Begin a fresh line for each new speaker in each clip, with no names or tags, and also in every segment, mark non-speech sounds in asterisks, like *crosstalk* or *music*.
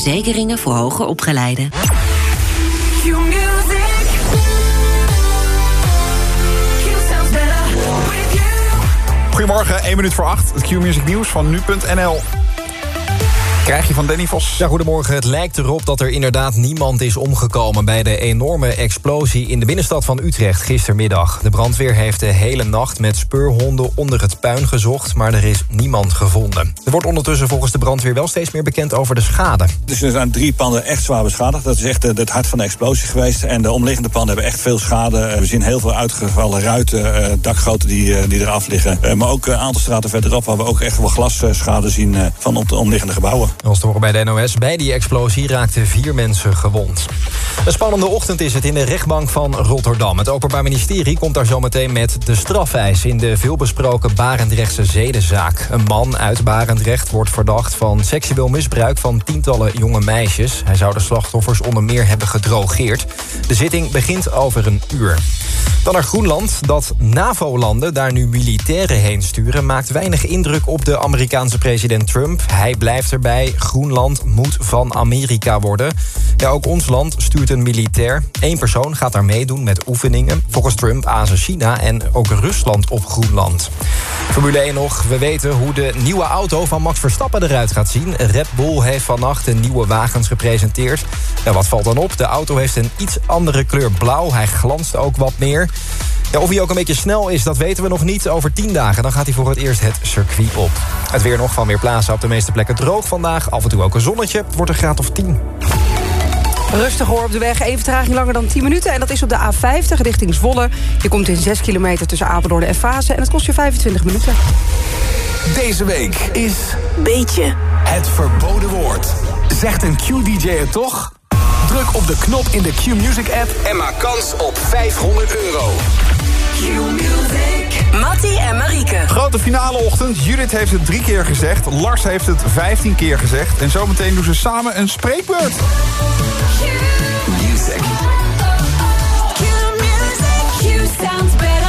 Verzekeringen voor hoger opgeleiden.
Goedemorgen, 1 minuut voor 8. Het Q-music nieuws van nu.nl. Krijg je van Danny Vos.
Ja, goedemorgen. Het lijkt erop dat er inderdaad niemand is omgekomen... bij de enorme explosie in de binnenstad van Utrecht gistermiddag. De brandweer heeft de hele nacht met speurhonden onder het puin gezocht... maar er is niemand gevonden. Er wordt ondertussen volgens de brandweer wel steeds meer bekend over de schade.
Dus er zijn drie panden echt zwaar beschadigd. Dat is echt het hart van de explosie geweest. En de omliggende panden hebben echt veel schade. We zien heel veel uitgevallen ruiten, eh, dakgoten die, eh, die eraf liggen. Eh, maar ook een aantal straten verderop... waar we ook echt wel glasschade zien van op de omliggende gebouwen.
Als te horen bij de NOS, bij die explosie raakten vier mensen gewond. Een spannende ochtend is het in de rechtbank van Rotterdam. Het Openbaar Ministerie komt daar zometeen met de strafeis... in de veelbesproken Barendrechtse zedenzaak. Een man uit Barendrecht wordt verdacht van seksueel misbruik... van tientallen jonge meisjes. Hij zou de slachtoffers onder meer hebben gedrogeerd. De zitting begint over een uur. Dan naar Groenland. Dat NAVO-landen daar nu militairen heen sturen... maakt weinig indruk op de Amerikaanse president Trump. Hij blijft erbij. Groenland moet van Amerika worden. Ja, ook ons land stuurt een militair. Eén persoon gaat daar meedoen met oefeningen. Volgens Trump azen China en ook Rusland op Groenland. Formule 1 nog. We weten hoe de nieuwe auto van Max Verstappen eruit gaat zien. Red Bull heeft vannacht de nieuwe wagens gepresenteerd. Ja, wat valt dan op? De auto heeft een iets andere kleur blauw. Hij glanst ook wat meer. Ja, of hij ook een beetje snel is, dat weten we nog niet. Over 10 dagen dan gaat hij voor het eerst het circuit op. Het weer nog van weer plaatsen op de meeste plekken droog vandaag. Af en toe ook een zonnetje. Het wordt een graad of 10.
Rustig hoor op de weg. Even vertraging langer dan 10 minuten. En dat is op de A50 richting Zwolle. Je komt in 6 kilometer tussen Apeldoorn en Fase. En het kost je 25 minuten.
Deze week is...
Beetje.
Het verboden woord. Zegt een Q-DJ het toch? Druk op de knop in de Q-Music app en maak kans op 500 euro.
Q-Music. Mattie en Marieke.
Grote finale ochtend. Judith heeft het drie keer gezegd. Lars heeft het vijftien keer gezegd. En zometeen doen ze samen een spreekbeurt.
Music.
Q-Music. Q sounds better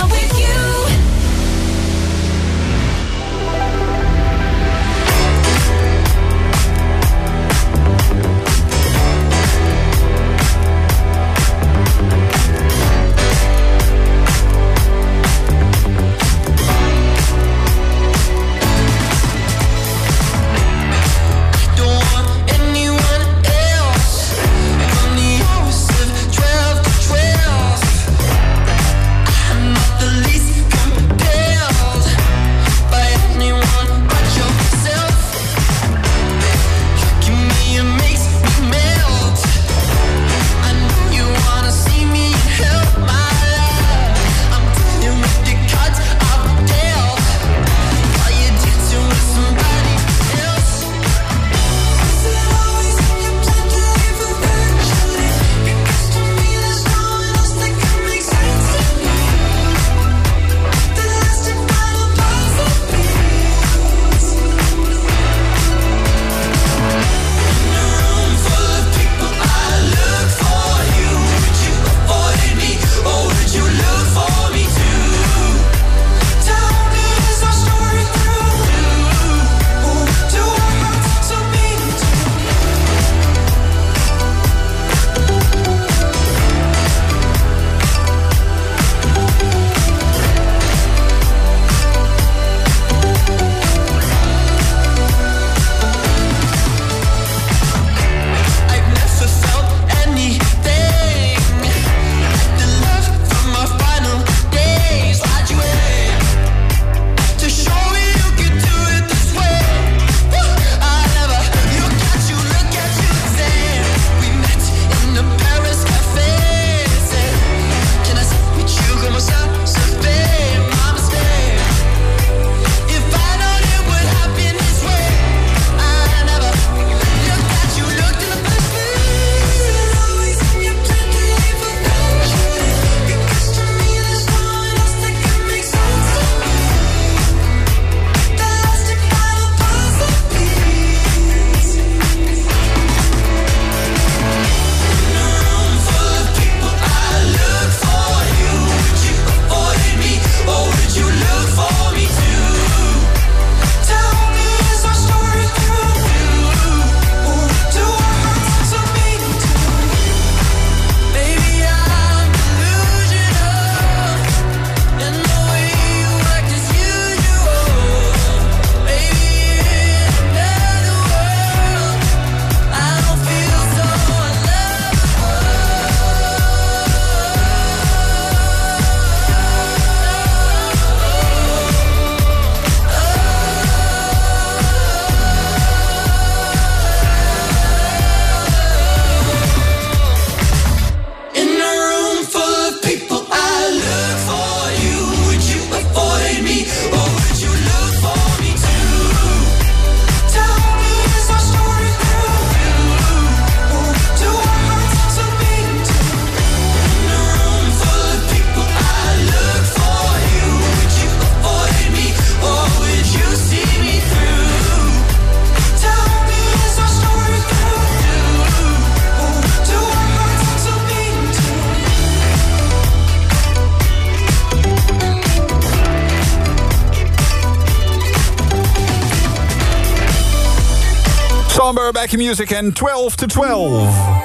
Music en 12 to 12.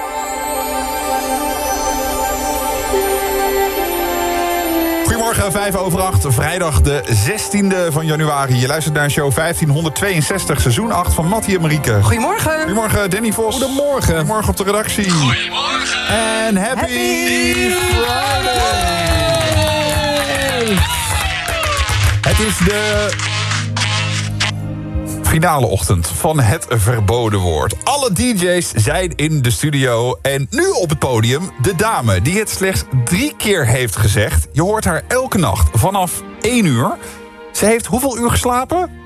Goedemorgen, 5 over 8, vrijdag de 16e van januari. Je luistert naar show 1562, seizoen 8 van Mattie en Marieke.
Goedemorgen.
Goedemorgen, Danny Vos.
Goedemorgen.
Goedemorgen op de redactie. Goedemorgen. En happy,
Happy
Friday. Het is de finale ochtend van het verboden woord. Alle DJ's zijn in de studio en nu op het podium de dame die het slechts drie keer heeft gezegd. Je hoort haar elke nacht vanaf 1 uur. Ze heeft hoeveel uur geslapen?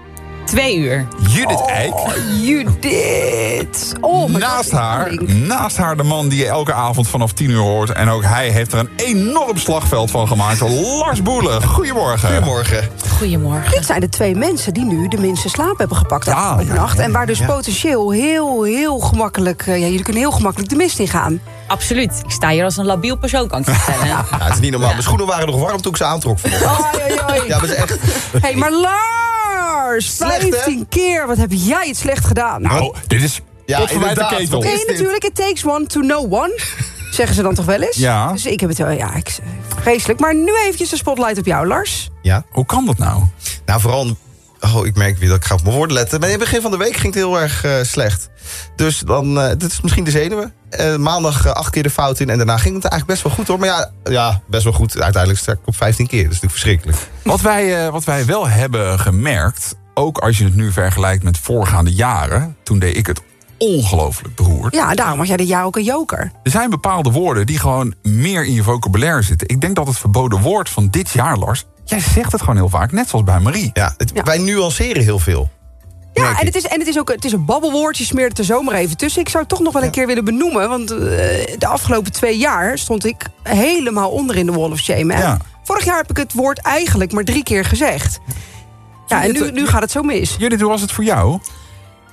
Twee uur.
Judith Eijk.
Oh, Judith. Oh,
Naast
God,
haar, naast haar de man die je elke avond vanaf 10 uur hoort. En ook hij heeft er een enorm slagveld van gemaakt. Lars Boelen, goedemorgen.
Goedemorgen.
Goedemorgen.
Dit zijn de twee mensen die nu de minste slaap hebben gepakt
Ja,
afgelopen
ja,
nacht.
ja,
en waar dus
ja.
potentieel heel, heel gemakkelijk... eh, ja, jullie kunnen heel gemakkelijk de mist in gaan.
Absoluut. Ik sta hier als een labiel persoon, kan ik je vertellen. *laughs*
Ja, het is niet normaal. Mijn schoenen waren nog warm toen ik ze aantrok
ai.
Ja, dat is echt...
hey, maar Lars,
Slecht, hè?
15 keer. Wat heb jij het slecht gedaan?
Nou, dit is
Ja,
vanuit de ketel.
Nee, natuurlijk, it takes one to know one. *laughs* Zeggen ze dan toch wel eens?
Ja.
Dus ik heb het wel, ja, ik, vreselijk. Maar nu eventjes de spotlight op jou, Lars.
Ja.
Hoe kan dat nou?
Nou, vooral... Oh, ik merk weer dat ik ga op mijn woorden letten. Maar in het begin van de week ging het heel erg eh, slecht. Dus dan... eh dit is misschien de zenuwen. Eh, maandag acht keer de fout in. En daarna ging het eigenlijk best wel goed, hoor. Maar ja, ja best wel goed. Uiteindelijk sta ik op 15 keer. Dat is natuurlijk verschrikkelijk.
Wat wij, eh, wat wij wel hebben gemerkt, ook als je het nu vergelijkt met voorgaande jaren... toen deed ik het ongelooflijk beroerd.
Ja, daarom had jij dit jaar ook een joker.
Er zijn bepaalde woorden die gewoon meer in je vocabulaire zitten. Ik denk dat het verboden woord van dit jaar, Lars... jij zegt het gewoon heel vaak, net zoals bij Marie.
Ja, het-
Ja.
wij nuanceren heel veel.
Ja, en het is, en het is ook het is een babbelwoord. Je smeert het er zomaar even tussen. Ik zou het toch nog wel een keer willen benoemen. Want eh, de afgelopen twee jaar stond ik helemaal onder in de Wall of Shame.
Ja.
Vorig jaar heb ik het woord eigenlijk maar drie keer gezegd. Ja, en nu, nu gaat het zo mis.
Judith, hoe was het voor jou?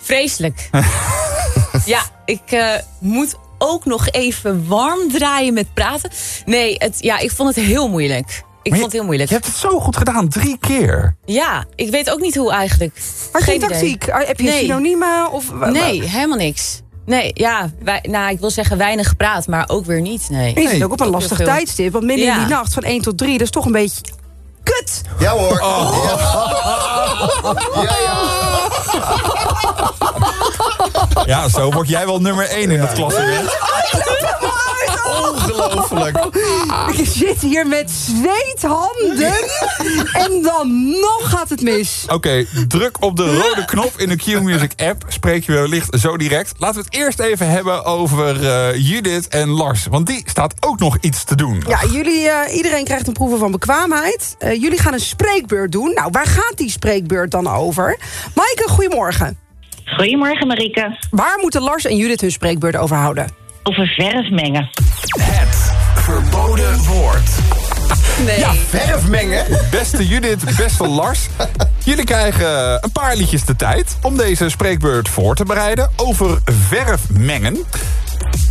Vreselijk. *laughs* ja, ik eh, moet ook nog even warm draaien met praten. Nee, het, ja, ik vond het heel moeilijk. Ik
Maar
vond het heel moeilijk.
Je hebt het zo goed gedaan, drie keer.
Ja, ik weet ook niet hoe eigenlijk.
Maar geen tactiek. Ah, Heb je
Nee.
synoniemen? Of,
Nee, helemaal niks. Nee, ja, wij, nou, ik wil zeggen weinig gepraat, maar ook weer niet. Nee.
wa- Je zit ook op een lastig tijdstip. Want midden in die nacht van 1 tot 3, dat is toch een beetje... Kut!
Ja hoor. Ja, ja.
Ja, zo word jij wel nummer één in het klassement.
Ongelooflijk. *laughs*
Je zit hier met zweethanden. en dan nog gaat het mis.
Oké, druk op de rode knop in de Q-Music app. Spreek je wellicht zo direct. Laten we het eerst even hebben over eh, Judith en Lars. Want die staat ook nog iets te doen.
Ja, jullie, eh, iedereen krijgt een proeven van bekwaamheid. Eh, jullie gaan een spreekbeurt doen. Nou, waar gaat die spreekbeurt dan over? Maaike, goedemorgen.
Goedemorgen Marike.
Waar moeten Lars en Judith hun spreekbeurt over houden?
Over verf mengen.
Het verboden woord. *laughs*
Nee.
Ja, verf mengen.
Beste Judith, beste Lars. Jullie krijgen een paar liedjes de tijd om deze spreekbeurt voor te bereiden. Over verf mengen.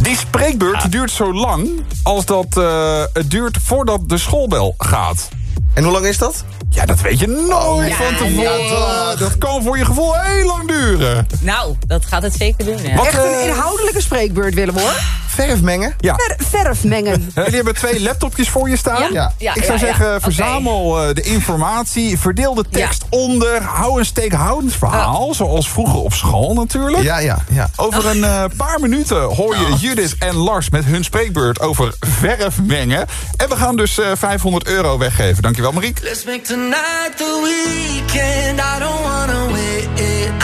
Die spreekbeurt duurt zo lang als dat eh, het duurt voordat de schoolbel gaat.
En hoe lang is dat?
Ja, dat weet je nooit
Ja,
van tevoren.
nee.
Dat kan voor je gevoel heel lang duren.
Nou, dat gaat het zeker doen. Ja.
Wat,
Echt een
eh,
inhoudelijke spreekbeurt willen we hoor.
Verf mengen?
Ja.
Ver- verf mengen. *laughs*
Jullie hebben twee laptopjes voor je staan.
Ja.
Ja.
Ja,
Ik zou zeggen, verzamel eh, de informatie, verdeel de tekst onder, hou een steekhoudend verhaal, zoals vroeger op school natuurlijk.
Ja, ja, ja.
Over een eh, paar minuten hoor je Judith en Lars met hun spreekbeurt over verf mengen. En we gaan dus eh, 500 euro weggeven. Dankjewel Mariek.
Let's make tonight the weekend. I don't wanna wait.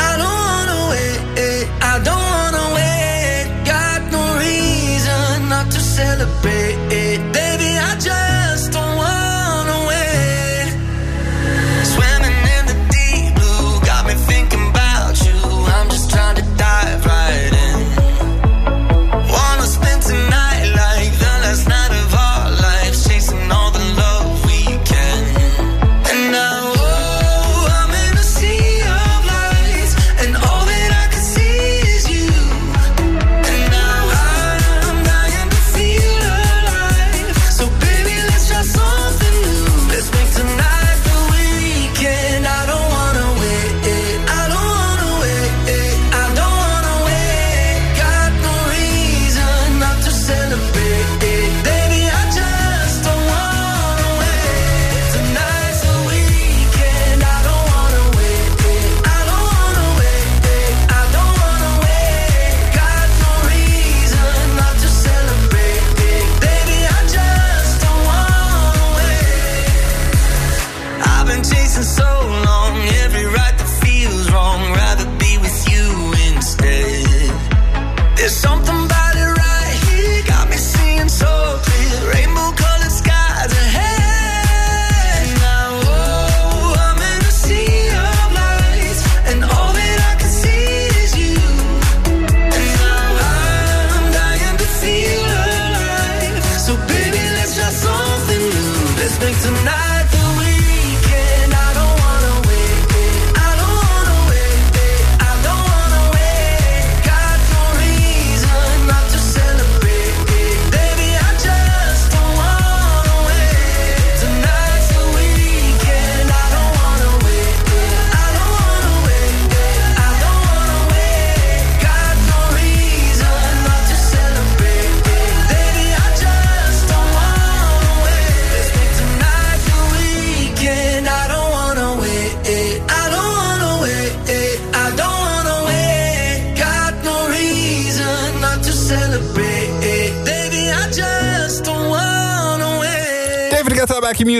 I don't wanna wait. I don't wanna wait. Got no reason not to celebrate.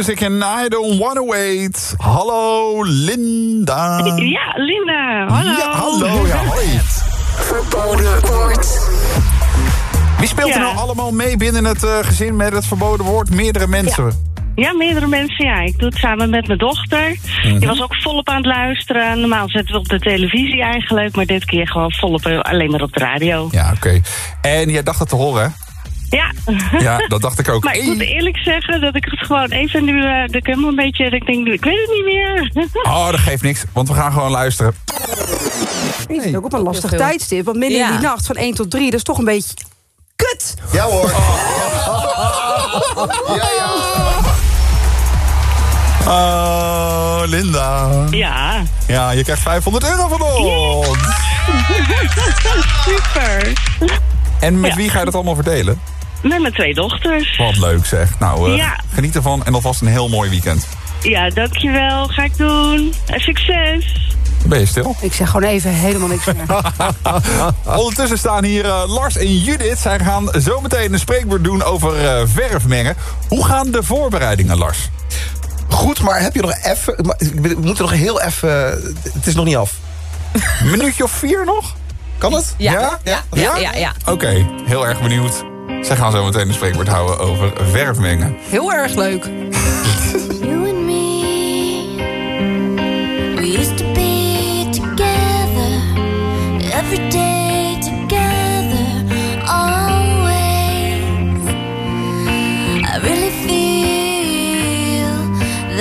Music en I Don't Wanna Wait. Hallo, Linda.
Ja, Linda. Hallo.
Ja, hallo. Ja, hoi.
Verboden woord.
Wie speelt er
Ja.
nou allemaal mee binnen het eh, gezin met het verboden woord? Meerdere mensen.
Ja, meerdere mensen. Ja, ik doe het samen met mijn dochter.
Mhm.
Die was ook volop aan het luisteren. Normaal zetten we op de televisie eigenlijk, maar dit keer gewoon volop eh, alleen maar op de radio.
Ja, oké. En jij dacht het te horen, hè?
Ja.
Ja, dat dacht ik ook.
Maar ik moet eerlijk zeggen dat ik het gewoon even nu, eh, dat ik helemaal een beetje, dat ik denk, ik weet het niet meer. *laughs*
Oh, dat geeft niks, want we gaan gewoon luisteren.
Je zit ook op een lastig tijdstip. Want midden in die nacht van 1 tot 3, dat is toch een beetje kut.
Ja hoor. *laughs* Ja, ja.
Oh, Linda.
Ja.
Ja, je krijgt 500 euro van ons. *laughs*
Super.
En met
Ja.
wie ga je dat allemaal verdelen?
Met mijn twee dochters.
Wat leuk zeg. Nou, eh,
Ja.
geniet ervan en alvast een heel mooi weekend.
Ja, dankjewel. Ga ik doen. En succes.
Ben je stil?
Ik zeg gewoon even helemaal niks meer. *laughs*
Ondertussen staan hier eh, Lars en Judith. Zij gaan zo meteen een spreekwoord doen over eh, verf mengen. Hoe gaan de voorbereidingen, Lars?
Goed, maar heb je nog even... We moeten nog heel even... Het is nog niet af.
Een minuutje of vier nog?
Kan het?
Ja,
Ja?
ja, ja, ja. ja,
Oké, heel erg benieuwd. Zij gaan zo meteen een spreekwoord houden over verf mengen.
Heel erg leuk. *laughs*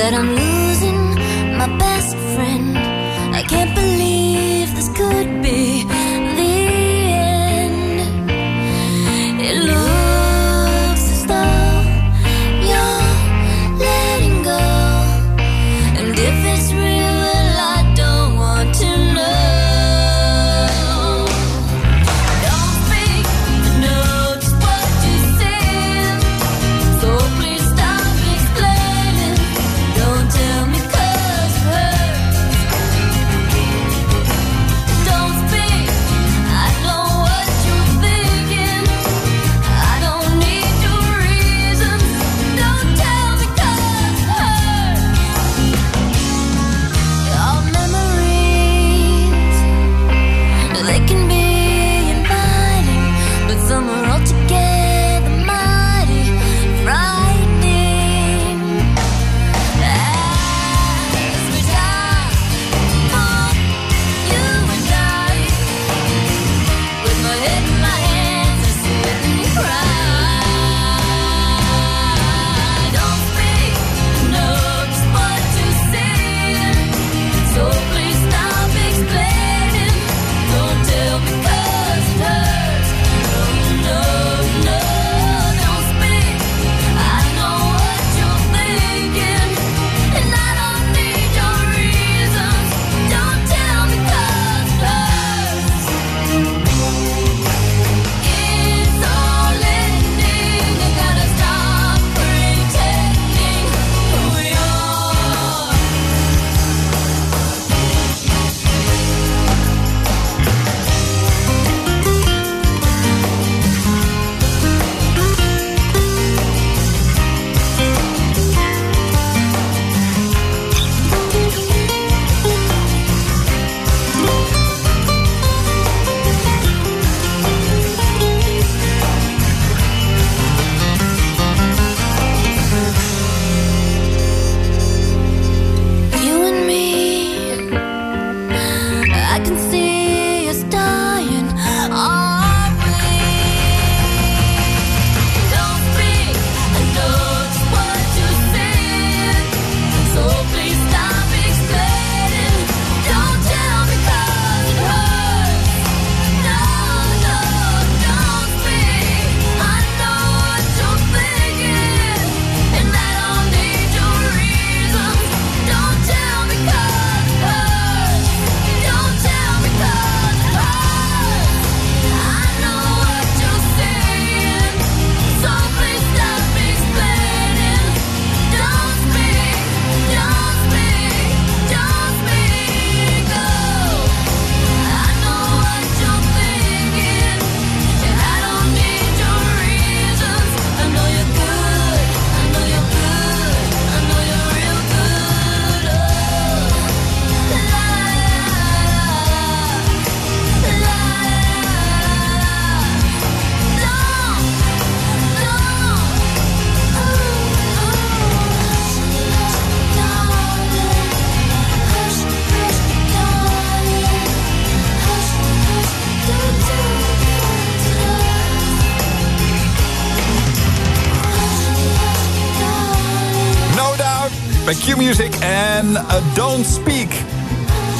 You and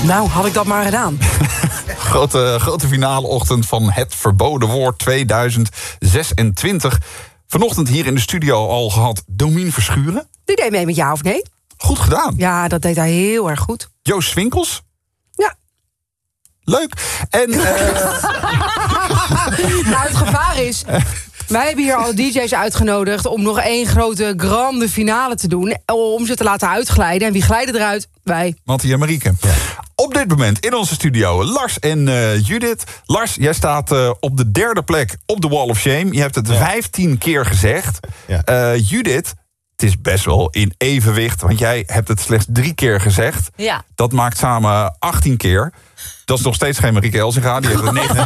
Nou, had ik dat maar gedaan. *laughs*
Grote, grote finale ochtend van Het Verboden Woord 2026. Vanochtend hier in de studio al gehad Domien Verschuren.
Die deed mee met ja of nee?
Goed gedaan.
Ja, dat deed hij heel erg goed.
Joost Swinkels.
Ja.
Leuk. En... eh, *laughs*
nou, het gevaar is... Wij hebben hier al DJ's uitgenodigd om nog één grote grande finale te doen. Om ze te laten uitglijden. En wie glijden eruit? Wij.
Mattie en Marieke. Op dit moment in onze studio Lars en eh, Judith. Lars, jij staat eh, op de derde plek op de Wall of Shame. Je hebt het vijftien keer gezegd. Eh, Judith, het is best wel in evenwicht. Want jij hebt het slechts drie keer gezegd.
Ja.
Dat maakt samen 18 keer. Dat is nog steeds geen Marieke Elsinga. Die heeft het *laughs* 19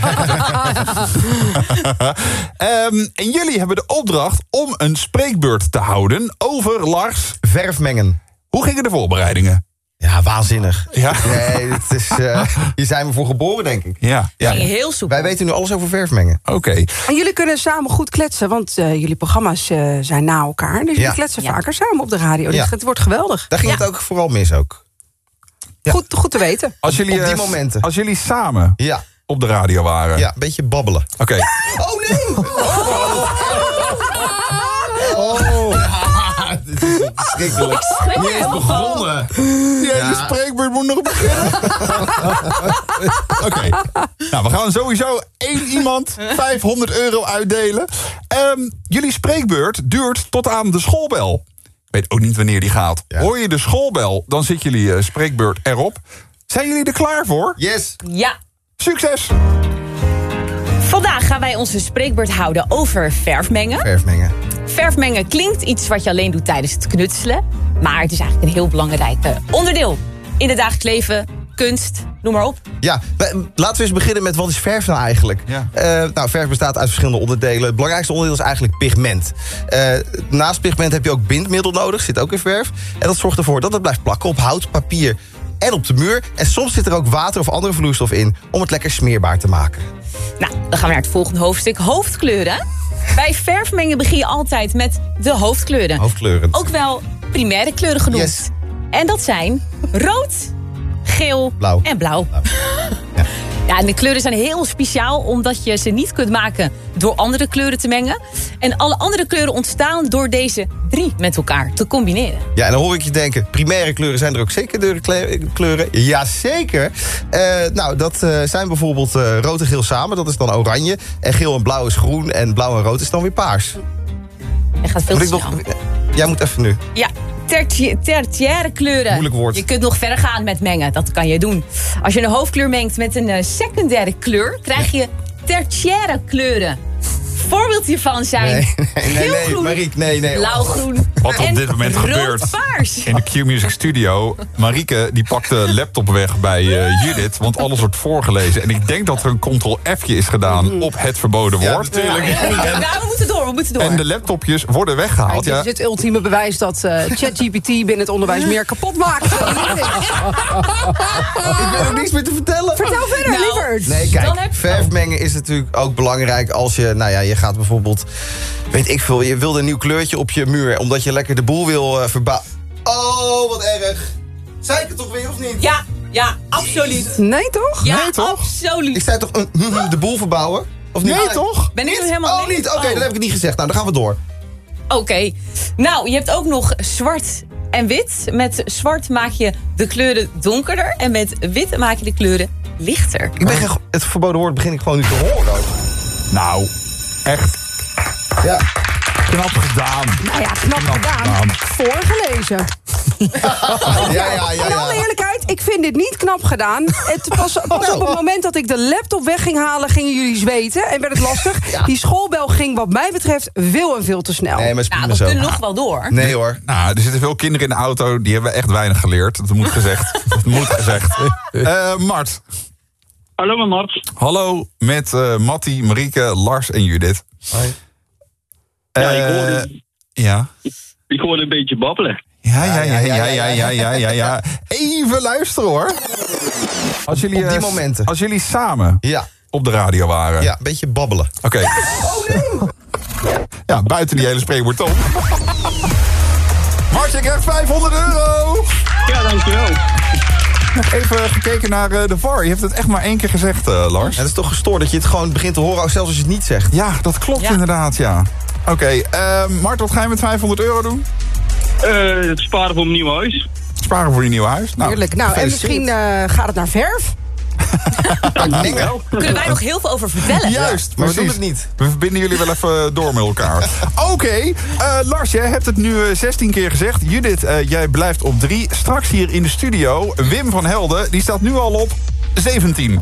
Ehm, En jullie hebben de opdracht om een spreekbeurt te houden over Lars.
Verfmengen.
Hoe gingen de voorbereidingen?
Ja, waanzinnig.
Ja?
Nee, het is, eh, hier zijn we voor geboren, denk ik.
Ja. ja.
Heel soepel.
Wij weten nu alles over verfmengen.
Oké.
En jullie kunnen samen goed kletsen, want eh, jullie programma's eh, zijn na elkaar. Dus jullie
Ja.
kletsen
Ja.
vaker samen op de radio. Dus
Ja.
het wordt geweldig.
Daar ging het ook vooral mis ook.
Goed, goed te weten.
Als jullie,
Op die
eh,
momenten.
Als jullie samen
Ja,
op de radio waren.
ja een beetje babbelen.
Oké. *laughs*
Oh nee! *laughs* Oh! Dit is verschrikkelijk. Niet eens begonnen.
Die hele spreekbeurt moet nog beginnen. Oké. Nou, we gaan sowieso één iemand 500 euro uitdelen. Ehm, jullie spreekbeurt duurt tot aan de schoolbel. Ik weet ook niet wanneer die gaat.
Ja.
Hoor je de schoolbel, dan zit jullie eh, spreekbeurt erop. Zijn jullie er klaar voor?
Yes!
Ja.
Succes!
Vandaag gaan wij onze spreekbeurt houden over verfmengen.
Verfmengen.
Verfmengen klinkt iets wat je alleen doet tijdens het knutselen. Maar het is eigenlijk een heel belangrijk eh, onderdeel. In het dagelijks leven, kunst, noem maar op.
Ja, laten we eens beginnen met wat is verf nou eigenlijk?
Ja.
Eh, nou, verf bestaat uit verschillende onderdelen. Het belangrijkste onderdeel is eigenlijk pigment. Eh, naast pigment heb je ook bindmiddel nodig, zit ook in verf. En dat zorgt ervoor dat het blijft plakken op hout, papier en op de muur. En soms zit er ook water of andere vloeistof in om het lekker smeerbaar te maken.
Nou, dan gaan we naar het volgende hoofdstuk. Hoofdkleuren. Bij verfmengen begin je altijd met de hoofdkleuren.
Hoofdkleuren.
Ook wel primaire kleuren genoemd.
Yes.
En dat zijn rood, geel
Blauw.
en blauw. *laughs* Ja, en de kleuren zijn heel speciaal omdat je ze niet kunt maken door andere kleuren te mengen. En alle andere kleuren ontstaan door deze drie met elkaar te combineren.
Ja, en dan hoor ik je denken, primaire kleuren zijn er ook secundaire kle- kleuren. Jazeker. Eh nou, dat eh, zijn bijvoorbeeld eh, rood en geel samen, dat is dan oranje. En geel en blauw is groen en blauw en rood is dan weer paars.
Je gaat veel te snel.
jij moet even nu.
Ja, terti- tertiaire kleuren.
Moeilijk woord.
Je kunt nog verder gaan met mengen. Dat kan je doen. Als je een hoofdkleur mengt met een eh, secundaire kleur... krijg je tertiaire kleuren. Voorbeeld hiervan zijn
Nee, *laughs* nee, nee, nee, Mariek, nee, nee.
blauwgroen
Wat op dit moment gebeurt.
roodpaars.
In de Q-Music Studio. Marieke die pakt de laptop weg bij eh, Judith. Want alles wordt voorgelezen. En ik denk dat er een ctrl-F'je is gedaan op het verboden
Ja,
woord.
natuurlijk.
Nou, we moeten door, we moeten door.
En de laptopjes worden weggehaald.
Dit
Ja.
is het ultieme bewijs dat eh, ChatGPT binnen het onderwijs meer kapot maakt. *laughs*
Ik ben ook niks meer te vertellen.
Vertel verder,
Nou,
lieverd.
Nee, kijk, verfmengen is natuurlijk ook belangrijk als je, nou ja, je gaat bijvoorbeeld, weet ik veel, je wilde een nieuw kleurtje op je muur, omdat je lekker de boel wil eh verbouwen. Oh, wat erg. Zei ik het toch weer of niet?
Ja, ja, absoluut.
Nee, toch?
Ja,
Nee, toch?
absoluut.
Ik zei toch een, de boel verbouwen? Of niet?
Nee, toch?
Ben ik
Niet?
nu helemaal
Oh, niet? Oké,
Oh.
dan heb ik het niet gezegd. Nou, dan gaan we door.
Oké. Nou, je hebt ook nog zwart en wit. Met zwart maak je de kleuren donkerder. En met wit maak je de kleuren lichter.
Ik ben geen, het verboden woord begin ik gewoon nu te horen. ook.
Nou, echt
Ja.
knap gedaan.
Nou ja, knap gedaan. Voorgelezen. *laughs*
Ja, ja, ja,
In alle
ja.
eerlijkheid, ik vind dit niet knap gedaan. Het *laughs* pas, pas op het moment dat ik de laptop weg ging halen, gingen jullie zweten en werd het lastig. *laughs* Die schoolbel ging wat mij betreft veel en veel te snel.
Nee, maar
Nou,
prima
we
zo.
kunnen nog wel door.
Nee hoor.
Nou, er zitten veel kinderen in de auto. Die hebben echt weinig geleerd. Dat moet gezegd. Dat moet gezegd. Eh, Mart.
Hallo, met Mart.
Hallo met eh Mattie, Marieke, Lars en Judith.
Ja, ik
Eh,
hoorde,
ja.
ik hoorde een beetje babbelen.
Ja, ja, ja, ja, ja, ja, ja, ja, ja. Even luisteren hoor. Als jullie,
Op die
eh,
momenten.
Als jullie samen
Ja,
op de radio waren.
ja, een beetje babbelen.
Oké. Ja, buiten die hele spreekwoord om.
Mart, je krijgt 500 euro!
Ja, dankjewel.
Nog *laughs* even gekeken naar eh, de VAR. Je hebt het echt maar één keer gezegd, eh, Lars.
Het is toch gestoord dat je het gewoon begint te horen, ook zelfs als je het niet zegt.
Ja, dat klopt inderdaad, ja. Oké, eh, Mart, wat ga je met 500 euro doen?
Eh, het sparen voor mijn nieuwe huis.
Sparen voor je nieuwe huis. Nou,
Heerlijk. Nou, en misschien eh, gaat het naar verf.
Kunnen wij nog heel veel over vertellen?
Juist,
maar we doen het niet.
We verbinden jullie wel even door met elkaar. *laughs* Oké, eh, Lars, jij hebt het nu eh, 16 keer gezegd. Judith, eh, jij blijft op 3. Straks hier in de studio, Wim van Helden, die staat nu al op 17.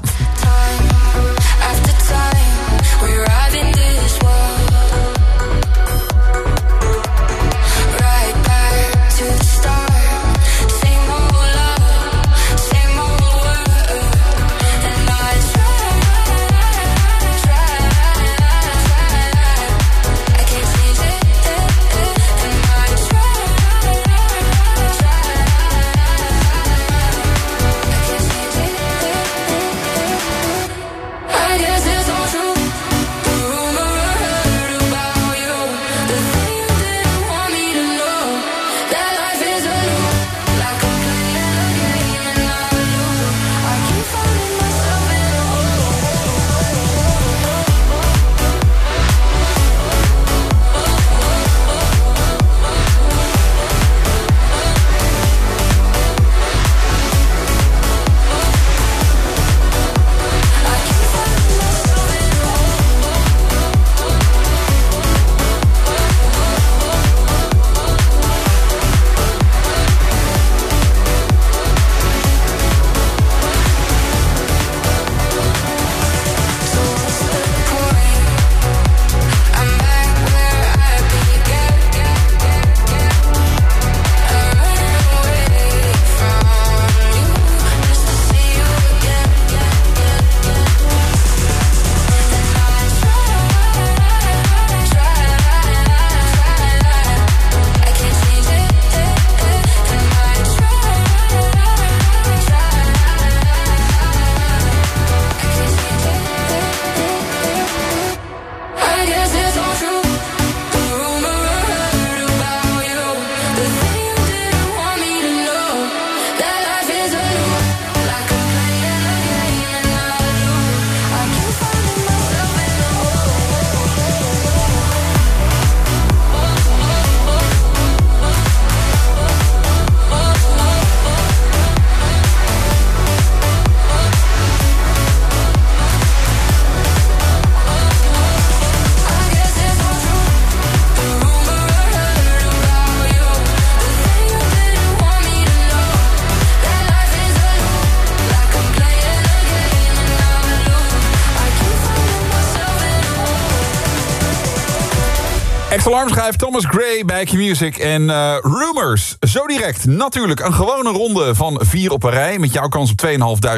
In
Ex-alarm schrijft Thomas Gray bij Q-Music en eh, Rumors. Zo direct, natuurlijk, een gewone ronde van vier op een rij... met jouw kans op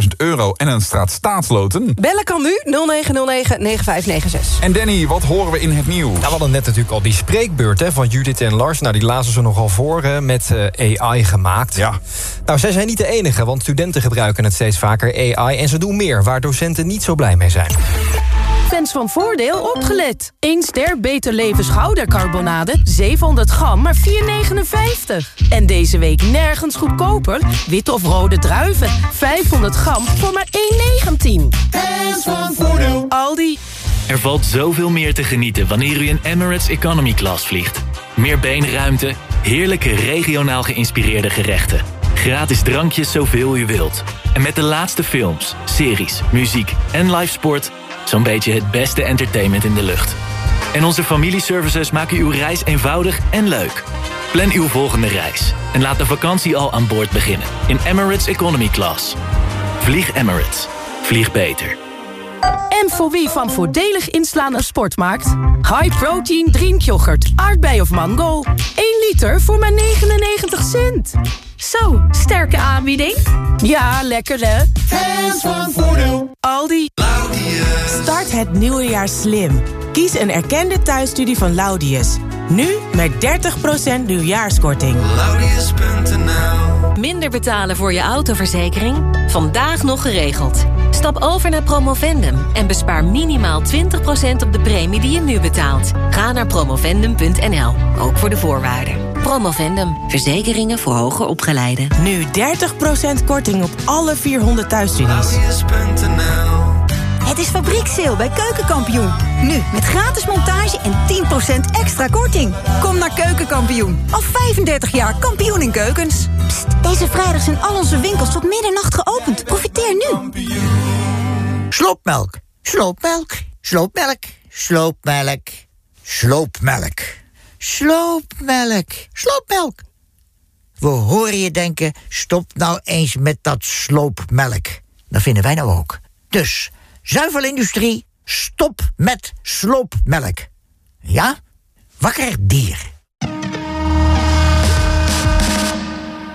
2.500 euro en een straat staatsloten.
Bellen kan nu 0909-9596.
En Danny, wat horen we in het nieuws?
Nou, we hadden net natuurlijk al die spreekbeurt hè, van Judith en Lars. Nou, die lazen ze nogal voor hè, met eh, AI gemaakt.
Ja.
Nou, zij zijn niet de enige, want studenten gebruiken het steeds vaker AI... en ze doen meer, waar docenten niet zo blij mee zijn.
Fans van Voordeel opgelet. 1 ster Beter Leven schoudercarbonade, 700 gram, maar 4,59. En deze week nergens goedkoper. Witte of rode druiven, 500 gram voor maar 1,19. Fans van Voordeel. Aldi.
Er valt zoveel meer te genieten wanneer u in Emirates Economy Class vliegt. Meer beenruimte, heerlijke regionaal geïnspireerde gerechten. Gratis drankjes zoveel u wilt. En met de laatste films, series, muziek en live sport... zo'n beetje het beste entertainment in de lucht. En onze familieservices maken uw reis eenvoudig en leuk. Plan uw volgende reis en laat de vakantie al aan boord beginnen... in Emirates Economy Class. Vlieg Emirates. Vlieg beter.
En voor wie van voordelig inslaan een sport maakt? High protein drinkyoghurt, aardbei of mango. 1 liter voor maar 99 cent. Zo, sterke aanbieding. Ja, lekker hè? Fans van Voordeel. Aldi.
Start het nieuwe jaar slim. Kies een erkende thuisstudie van Laudius. Nu met 30% nieuwjaarskorting.
Minder betalen voor je autoverzekering? Vandaag nog geregeld. Stap over naar Promovendum en bespaar minimaal 20% op de premie die je nu betaalt. Ga naar promovendum.nl, ook voor de voorwaarden.
Promovendum. Verzekeringen voor hoger opgeleiden.
Nu 30% korting op alle 400 thuisstudies.
Het is fabriekssale bij Keukenkampioen. Nu met gratis montage en 10% extra korting. Kom naar Keukenkampioen. Al 35 jaar kampioen in keukens. Pst, deze vrijdag zijn al onze winkels tot middernacht geopend. Profiteer nu.
Sloopmelk, sloopmelk, sloopmelk, sloopmelk, sloopmelk, sloopmelk, sloopmelk. We horen je denken, stop nou eens met dat sloopmelk. Dat vinden wij nou ook. Dus, zuivelindustrie, stop met sloopmelk. Ja? Wakker dier.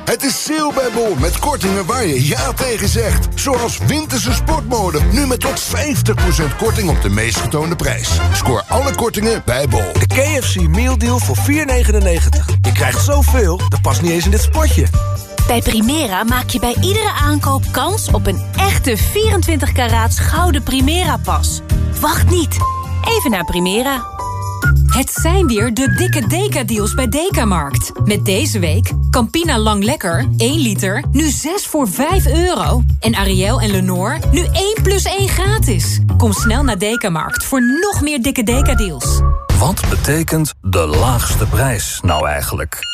Het is sale bij Bol met kortingen waar je ja tegen zegt. Zoals winterse sportmode. Nu met tot 50% korting op de meest getoonde prijs. Scoor alle kortingen bij Bol.
De KFC Meal Deal voor 4,99. Je krijgt zoveel, dat past niet eens in dit spotje.
Bij Primera maak je bij iedere aankoop kans op een echte 24 karaats gouden Primera-pas. Wacht niet. Even naar Primera.
Het zijn weer de dikke Deka-deals bij Dekamarkt. Met deze week Campina Lang Lekker, 1 liter, nu 6 voor 5 euro. En Ariel en Lenore, nu 1 plus 1 gratis. Kom snel naar Dekamarkt voor nog meer dikke Deka-deals.
Wat betekent de laagste prijs nou eigenlijk?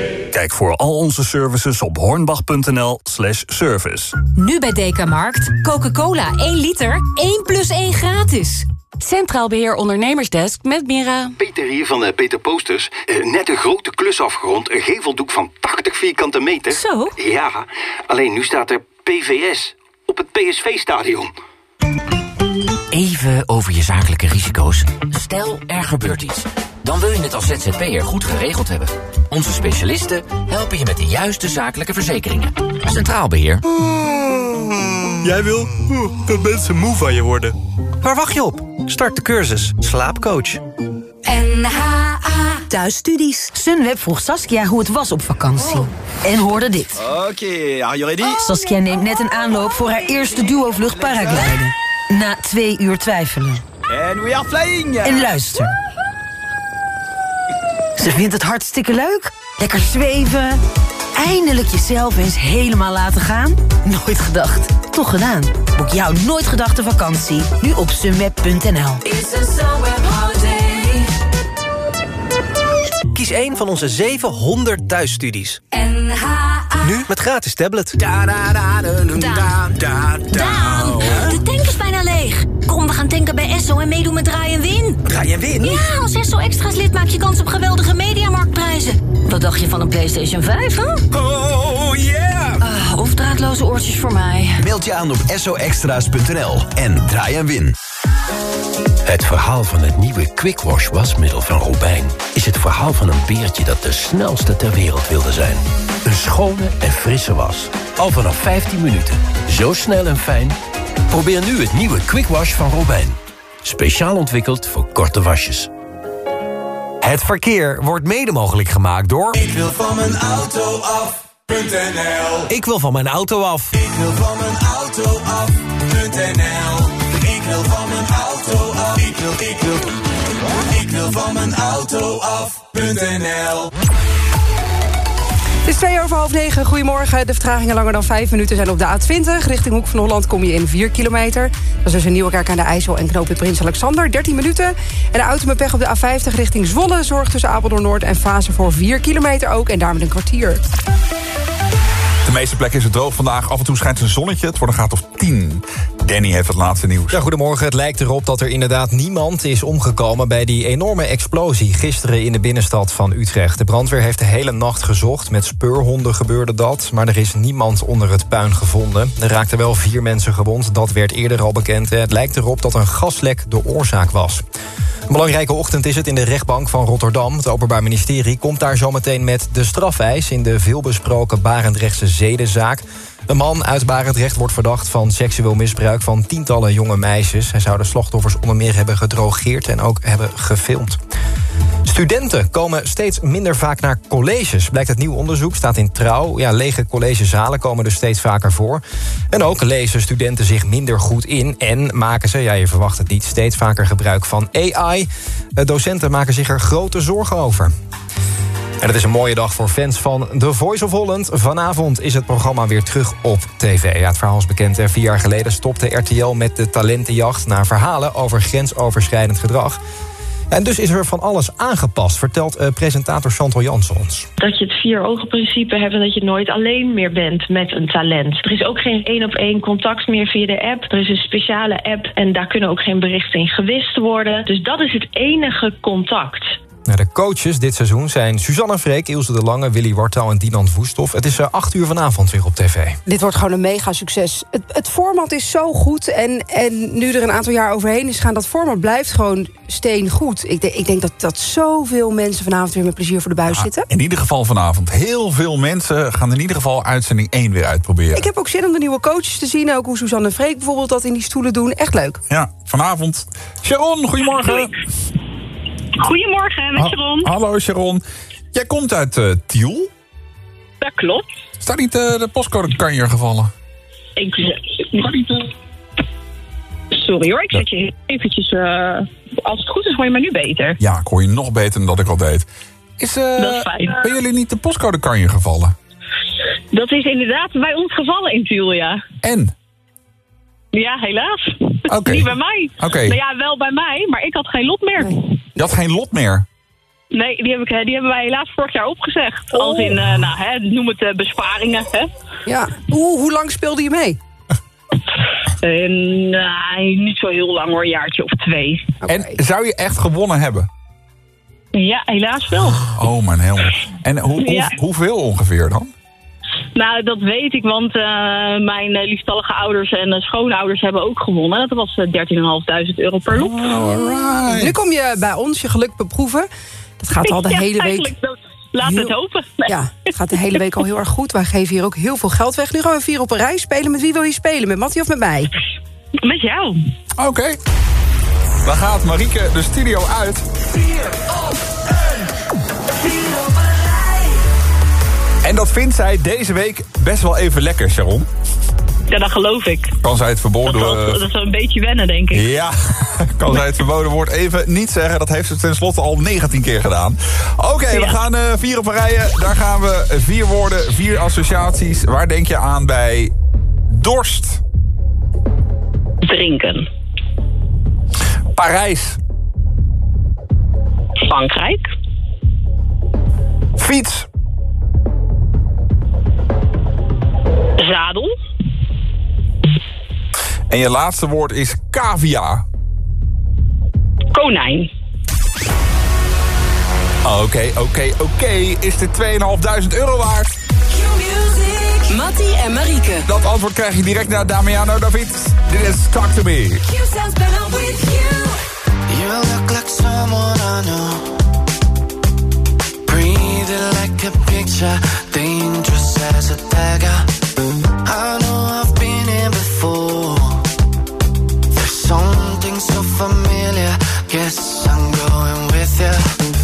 Kijk voor al onze services op hornbach.nl slash service.
Nu bij Dekamarkt, Coca-Cola 1 liter, 1 plus 1 gratis. Centraal Beheer Ondernemersdesk met Mira.
Peter hier van eh, Peter Posters. Eh, net een grote klus afgerond. Een geveldoek van 80 vierkante meter.
Zo?
Ja, alleen nu staat er PVS op het PSV-stadion.
Even over je zakelijke risico's. Stel, er gebeurt iets. Dan wil je het als ZZP'er goed geregeld hebben. Onze specialisten helpen je met de juiste zakelijke verzekeringen. Centraal Beheer.
Jij wil dat mensen moe van je worden. Waar wacht je op? Start de cursus Slaapcoach.
NHA Thuisstudies. Sunweb vroeg Saskia hoe het was op vakantie. En hoorde dit.
Oké, are you ready?
Saskia neemt net een aanloop voor haar eerste duo-vlucht paragliden. Na twee uur twijfelen.
And we are flying!
En luister. Ze vindt het hartstikke leuk. Lekker zweven. Eindelijk jezelf eens helemaal laten gaan. Nooit gedacht. Toch gedaan. Boek jouw nooit gedachte vakantie. Nu op sunweb.nl.
Kies een van onze 700 thuisstudies. Nu met gratis tablet.
Daan, de tank is bijna leeg. Kom, we gaan tanken bij Esso en meedoen met Draai en Win.
Draai en Win?
Ja, als Esso Extra's lid maak je kans op geweldige mediamarktprijzen. Wat dacht je van een PlayStation 5, hè?
Oh, yeah!
Ah, of draadloze oortjes voor mij.
Meld je aan op soextra's.nl en draai en win.
Het verhaal van het nieuwe Quick Wash wasmiddel van Robijn... is het verhaal van een beertje dat de snelste ter wereld wilde zijn. Een schone en frisse was. Al vanaf 15 minuten. Zo snel en fijn. Probeer nu het nieuwe Quick Wash van Robijn. Speciaal ontwikkeld voor korte wasjes.
Het verkeer wordt mede mogelijk gemaakt door...
Ik wil van mijn auto af.nl
Ik wil van mijn auto af.
Ik wil van mijn auto af.nl Ik wil van mijn auto af. Ik wil, ik wil, van mijn auto af.nl
Het is twee over half negen. Goedemorgen. De vertragingen langer dan vijf minuten zijn op de A20. Richting Hoek van Holland kom je in 4 kilometer. Dat is dus een Nieuwekerk aan de IJssel en knooppunt Prins Alexander. 13 minuten. En de auto met pech op de A50 richting Zwolle... zorgt tussen Apeldoorn Noord en Fase voor 4 kilometer ook. En daar met een kwartier.
De meeste plekken is het droog vandaag. Af en toe schijnt een zonnetje. Het wordt een graad of 10. Danny heeft het laatste nieuws.
Ja, goedemorgen. Het lijkt erop dat er inderdaad niemand is omgekomen... bij die enorme explosie gisteren in de binnenstad van Utrecht. De brandweer heeft de hele nacht gezocht. Met speurhonden gebeurde dat. Maar er is niemand onder het puin gevonden. Er raakten wel vier mensen gewond. Dat werd eerder al bekend. Het lijkt erop dat een gaslek de oorzaak was. Een belangrijke ochtend is het in de rechtbank van Rotterdam. Het Openbaar Ministerie komt daar zometeen met de strafeis... in de veelbesproken Barendrechtse zedenzaak. Een man uit Barendrecht wordt verdacht van seksueel misbruik... van tientallen jonge meisjes. Hij zou de slachtoffers onder meer hebben gedrogeerd... en ook hebben gefilmd. Studenten komen steeds minder vaak naar colleges. Blijkt uit nieuw onderzoek, staat in Trouw. Ja, lege collegezalen komen er steeds vaker voor. En ook lezen studenten zich minder goed in... en maken ze, ja, je verwacht het niet, steeds vaker gebruik van AI. Eh, Docenten maken zich er grote zorgen over. En het is een mooie dag voor fans van The Voice of Holland. Vanavond is het programma weer terug op tv. Ja, het verhaal is bekend. Vier jaar geleden stopte RTL met de talentenjacht... naar verhalen over grensoverschrijdend gedrag. En dus is er van alles aangepast, vertelt eh, presentator Chantal Jansen ons.
Dat je het vier ogen principe hebt en dat je nooit alleen meer bent met een talent. Er is ook geen één op één contact meer via de app. Er is een speciale app en daar kunnen ook geen berichten in gewist worden. Dus dat is het enige contact.
De coaches dit seizoen zijn Suzanne Freek, Ilse de Lange, Willy Wartaal en Dinant Voesthof. Het is eh, acht uur vanavond weer op tv.
Dit wordt gewoon een mega succes. Het, het format is zo goed. En, en nu er een aantal jaar overheen is gaan, dat format blijft gewoon steen goed. Ik, denk- ik denk dat, dat zoveel mensen vanavond weer met plezier voor de buis zitten.
In ieder geval vanavond. Heel veel mensen gaan in ieder geval uitzending 1 weer uitproberen.
Ik heb ook zin om de nieuwe coaches te zien. Ook hoe Suzanne en Freek bijvoorbeeld dat in die stoelen doen. Echt leuk.
Ja, vanavond. Sharon, goedemorgen.
Goedemorgen, met
Ha-
Sharon.
Hallo Sharon. Jij komt uit eh, Tiel.
Dat klopt.
Staat niet eh, de postcode kanjer gevallen?
Ik, Sorry hoor, ik zet je eventjes... eh, als het goed is, hoor je me nu beter.
Ja, ik hoor je nog beter dan dat ik al deed. Is,
Dat is fijn.
Bij jullie niet de postcode kanjer gevallen?
Dat is inderdaad bij ons gevallen in Tiel, ja.
En?
Ja, helaas. Niet bij mij.
Oké.
Nou ja, wel bij mij, maar ik had geen lot meer.
Je had geen lot meer.
Nee, die, heb ik, eh, die hebben wij helaas vorig jaar opgezegd. Als in, eh, nou, hè, noem het eh, besparingen, hè.
Ja. Hoe, hoe lang speelde je mee? *laughs*
Nee, niet zo heel lang hoor, een jaartje of twee.
En zou je echt gewonnen hebben?
Ja, helaas wel.
Oh, mijn hemel. En hoe, hoe-
Ja.
hoeveel ongeveer dan?
Nou, dat weet ik, want eh, mijn eh, liefstallige ouders en eh, schoonouders hebben ook gewonnen. Dat was eh, 13.500 euro per lot.
Nu kom je bij ons je geluk beproeven. Dat gaat al de
Ja,
hele week.
we het hopen. Nee. *laughs*
Ja, het gaat de hele week al heel erg goed. Wij geven hier ook heel veel geld weg. Nu gaan we vier op een rij spelen. Met wie wil je spelen? Met Mattie of met mij?
Met jou.
Oké. Dan gaat Marieke de studio uit. En dat vindt zij deze week best wel even lekker, Sharon.
Ja, dat geloof ik.
Kan zij het verboden...
Dat, wel- dat is een beetje wennen, denk ik.
Ja, *laughs* kan zij het verboden woord even niet zeggen. Dat heeft ze tenslotte al 19 keer gedaan. Oké, we gaan eh, vier op een rijen. Daar gaan we vier woorden, vier associaties. Waar denk je aan bij dorst?
Drinken.
Parijs.
Frankrijk.
Fiets.
Zadel.
En je laatste woord is cavia.
Konijn.
Oké, oké, oké. Is dit 2.500 euro waard?
Mattie en Marieke.
Dat antwoord krijg je direct naar Damiano David. Dit is Talk To Me.
You look like someone I know. Breathing like a picture, dangerous as a dagger. Guess I'm going with you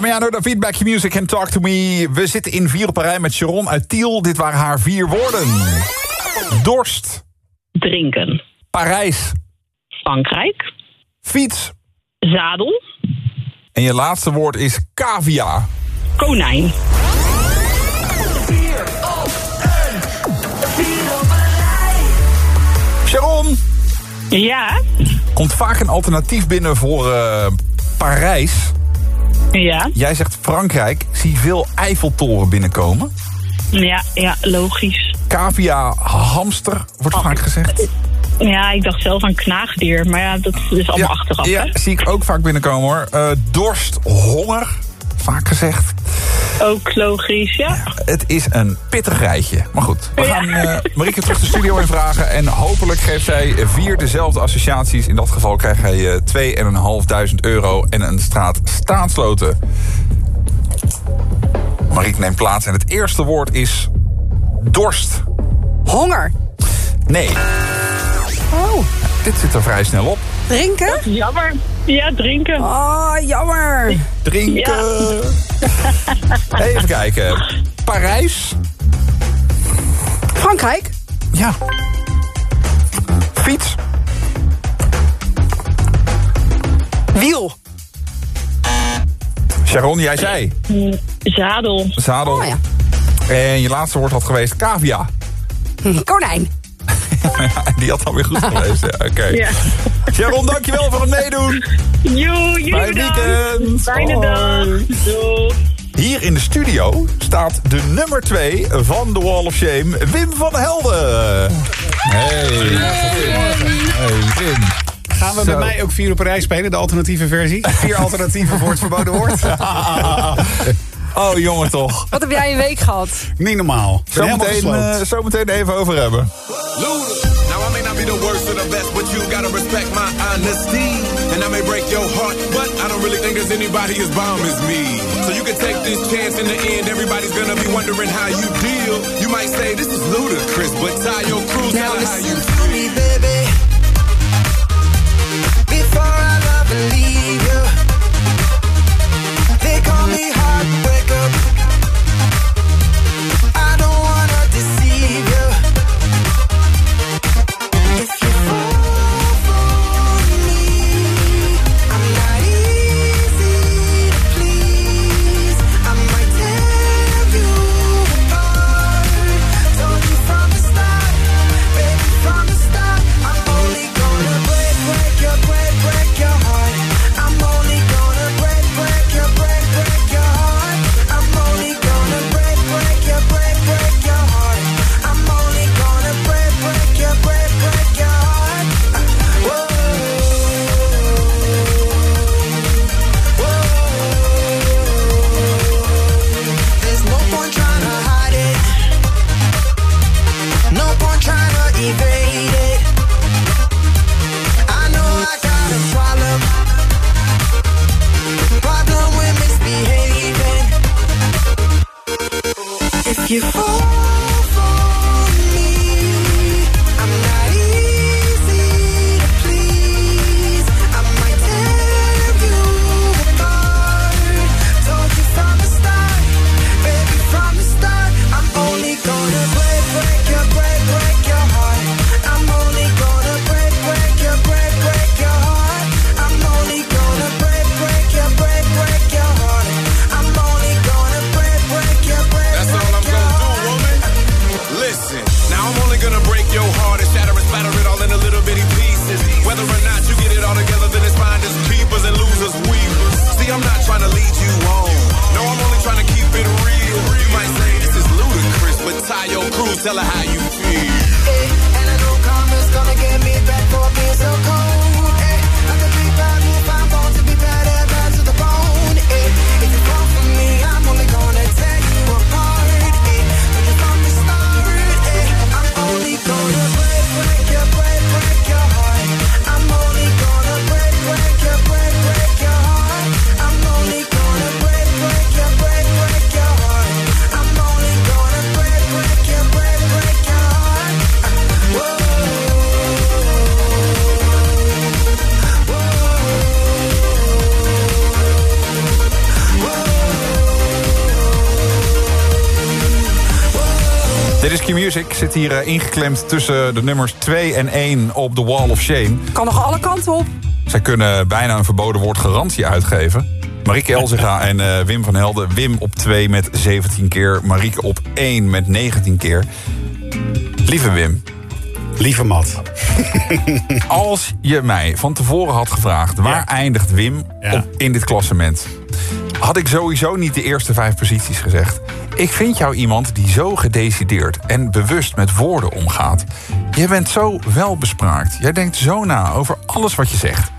Damiano, de Feedback Your Music and Talk to Me. We zitten in vier op een rij met Sharon uit Tiel. Dit waren haar vier woorden. Dorst.
Drinken.
Parijs.
Frankrijk.
Fiets.
Zadel.
En je laatste woord is cavia.
Konijn.
Sharon.
Ja?
Komt vaak een alternatief binnen voor eh, Parijs.
Ja?
Jij zegt Frankrijk. Zie veel Eiffeltoren binnenkomen.
Ja, ja, logisch.
Cavia, hamster, wordt vaak gezegd.
Ja, ik dacht zelf aan knaagdier, maar ja, dat is allemaal achteraf.
Ja,
hè?
zie ik ook vaak binnenkomen hoor. Eh, dorst, honger, vaak gezegd.
Ook logisch, ja.
Het is een pittig rijtje. Maar goed, we gaan eh Marieke terug de studio in vragen. En hopelijk geeft zij vier dezelfde associaties. In dat geval krijg hij eh 2.500 euro en een straat staatsloten. Marieke neemt plaats en het eerste woord is dorst.
Honger.
Nee.
Oh.
Dit zit er vrij snel op.
Drinken?
Jammer. Ja, drinken.
Oh, jammer.
Drinken. Even kijken. Parijs.
Frankrijk.
Ja. Fiets.
Wiel.
Sharon, jij zei.
Zadel.
Zadel.
Oh, ja.
En je laatste woord had geweest cavia.
Konijn. *laughs*
Die had alweer goed geweest. Ja, Oké.
Ja.
Sharon, dankjewel voor het meedoen.
Jo, jullie
Fijn
bedankt.
weekend.
Fijne dag. Doei.
Hier in de studio staat de nummer 2 van de Wall of Shame, Wim van Helden. Hey. Hey, Wim.
Gaan we
Zo.
bij mij ook vier op een rij spelen, de alternatieve versie? Vier alternatieven voor het verboden woord? *laughs*
Oh, jongen toch.
Wat heb jij een week gehad?
Niet normaal. Ik ben helemaal
Zometeen
gesloopt.
eh, zometeen even over hebben.
Now I may not be the worst or the best, but you gotta respect my honesty. And I may break your heart, but I don't really think there's anybody as bomb as me. So you can take this chance in the end, everybody's gonna be wondering how you deal. You might say this is ludicrous, but tie your crew, tell how you
to me, baby. Before I love and leave you, they call me heartbreaker. I
Dit is Q-Music. Zit hier eh, ingeklemd tussen de nummers 2 en 1 op de Wall of Shame.
Kan nog alle kanten op.
Zij kunnen bijna een verboden woord garantie uitgeven. Marieke Elzega *laughs* en eh, Wim van Helden. Wim op 2 met 17 keer. Marieke op 1 met 19 keer. Lieve Wim.
Lieve Mat. *laughs*
Als je mij van tevoren had gevraagd... waar eindigt Wim op, in dit klassement... had ik sowieso niet de eerste vijf posities gezegd. Ik vind jou iemand die zo gedecideerd en bewust met woorden omgaat. Je bent zo welbespraakt. Jij denkt zo na over alles wat je zegt.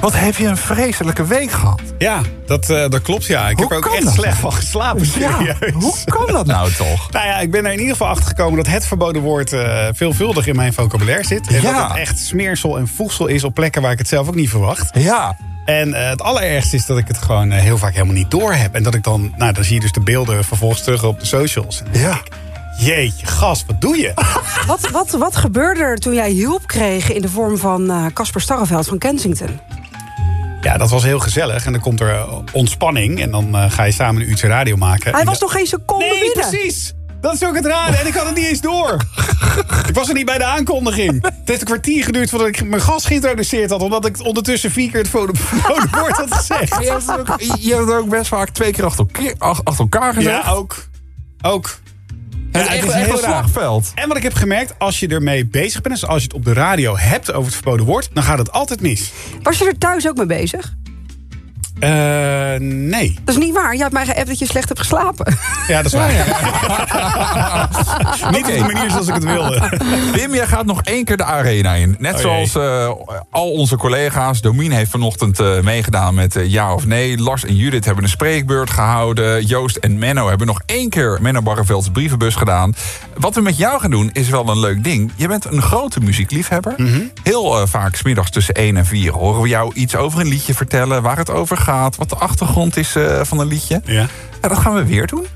Wat heb je een vreselijke week gehad?
Ja, dat, eh, dat klopt ja. Ik
Hoe
heb er ook echt
dat
slecht
nou?
van geslapen,
Ja,
serieus.
hoe kan dat nou *laughs* toch?
nou ja, ik ben er in ieder geval achter gekomen dat het verboden woord eh, veelvuldig in mijn vocabulaire zit. En
Ja.
dat het echt smeersel en voegsel is op plekken waar ik het zelf ook niet verwacht.
Ja.
En eh, het allerergste is dat ik het gewoon eh, heel vaak helemaal niet door heb. En dat ik dan, nou dan zie je dus de beelden vervolgens terug op de socials. En dan denk ik, jeetje, gast, wat doe je? *laughs*
Wat, wat, wat gebeurde er toen jij hulp kreeg in de vorm van eh, Casper Starreveld van Kensington?
Ja, dat was heel gezellig. En dan komt er ontspanning. En dan eh, ga je samen een uurtje radio maken.
Hij was nog geen seconde
Nee,
binnen.
precies. Dat is ook het rare. En ik had het niet eens door. ik was er niet bij de aankondiging. Het heeft een kwartier geduurd voordat ik mijn gast geïntroduceerd had. Omdat ik ondertussen vier keer het woord had gezegd.
Je hebt, het ook, je hebt het ook best vaak twee keer achter, achter elkaar gezegd.
Ja, ook. Ook.
Het is echt- een
raar.
slagveld.
En wat ik heb gemerkt, als je ermee bezig bent... dus als je het op de radio hebt over het verboden woord... dan gaat het altijd mis.
Was je er thuis ook mee bezig?
Eh, nee.
Dat is niet waar. Je had mij geappt dat je slecht hebt geslapen.
Ja, dat is waar. *laughs* *laughs* Niet op de manier zoals ik het wilde.
Wim, jij gaat nog één keer de arena in. Net
Oh,
zoals eh, al onze collega's. Domien heeft vanochtend eh, meegedaan met ja of nee. Lars en Judith hebben een spreekbeurt gehouden. Joost en Menno hebben nog één keer Menno Barrevelds brievenbus gedaan. Wat we met jou gaan doen is wel een leuk ding. Je bent een grote muziekliefhebber.
Mhm.
Heel vaak smiddags tussen 1 en 4 horen we jou iets over een liedje vertellen. Waar het over gaat. Wat de achtergrond is eh, van een liedje.
Ja.
Ja, dat gaan we weer doen.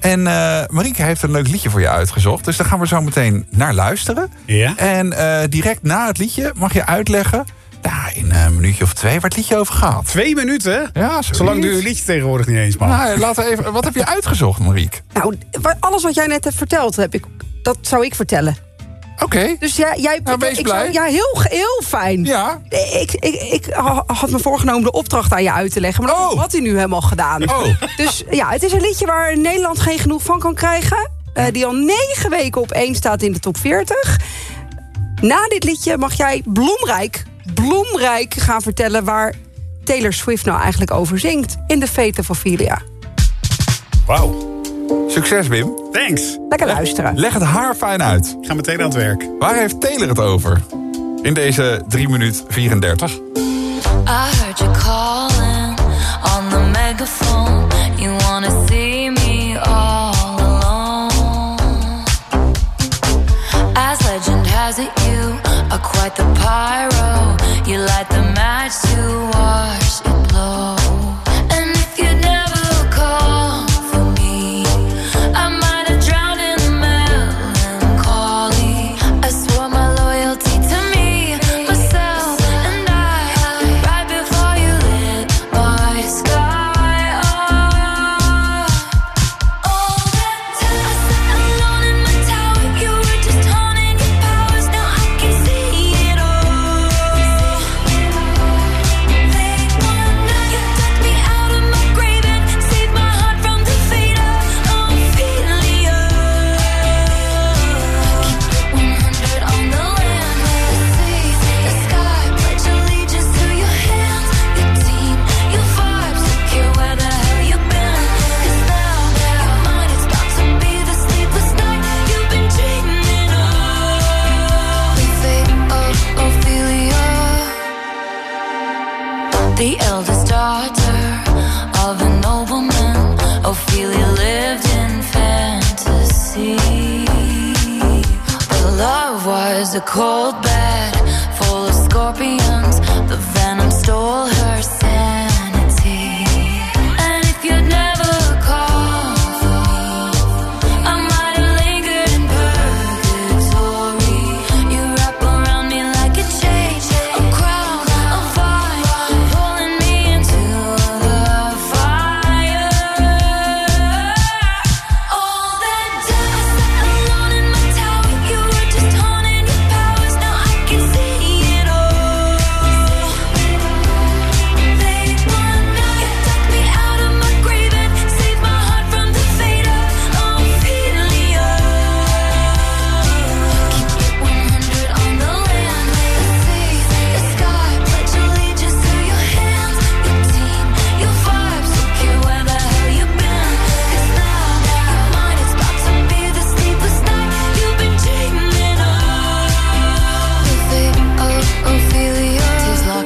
En eh Marieke heeft een leuk liedje voor je uitgezocht. Dus daar gaan we zo meteen naar luisteren.
Ja.
En eh, direct na het liedje mag je uitleggen... Nou, in een minuutje of twee waar het liedje over gaat.
Twee minuten?
Ja.
Zolang duurt een liedje tegenwoordig niet eens, man.
Nou, laten we even, wat heb je uitgezocht, Marieke?
Nou, alles wat jij net hebt verteld, heb ik, dat zou ik vertellen.
Oké.
Dus jij, jij
Nou, wees
ik
blij.
Zou, ja, heel, heel fijn.
Ja.
Ik, ik, ik ha- had me voorgenomen de opdracht aan je uit te leggen. Maar dat had hij nu helemaal gedaan.
Oh.
Dus ja, het is een liedje waar Nederland geen genoeg van kan krijgen. eh, die al negen weken op één staat in de top 40. Na dit liedje mag jij bloemrijk, bloemrijk gaan vertellen... waar Taylor Swift nou eigenlijk over zingt in de Fate of Ophelia.
Wauw.
Succes, Wim.
Thanks.
Lekker luisteren.
Leg het haar fijn uit.
Ik ga meteen aan het werk.
Waar heeft Taylor het over? In deze 3 minuut 34.
I heard you calling on the megaphone. You wanna see me all alone. As legend has it, you are quite the pyro. You light the match to